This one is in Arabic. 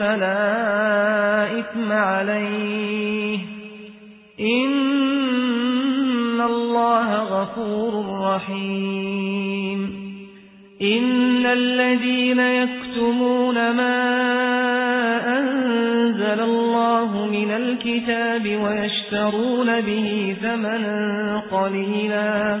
فَلَا إِثْمَ عَلَيْهِ. إِنَّ اللَّهَ غَفُورٌ رَّحِيمٌ. إِنَّ الَّذِينَ يَكْتُمُونَ مَا أَنزَلَ اللَّهُ مِنَ الْكِتَابِ وَيَشْتَرُونَ بِهِ ثَمَنًا قَلِيلًا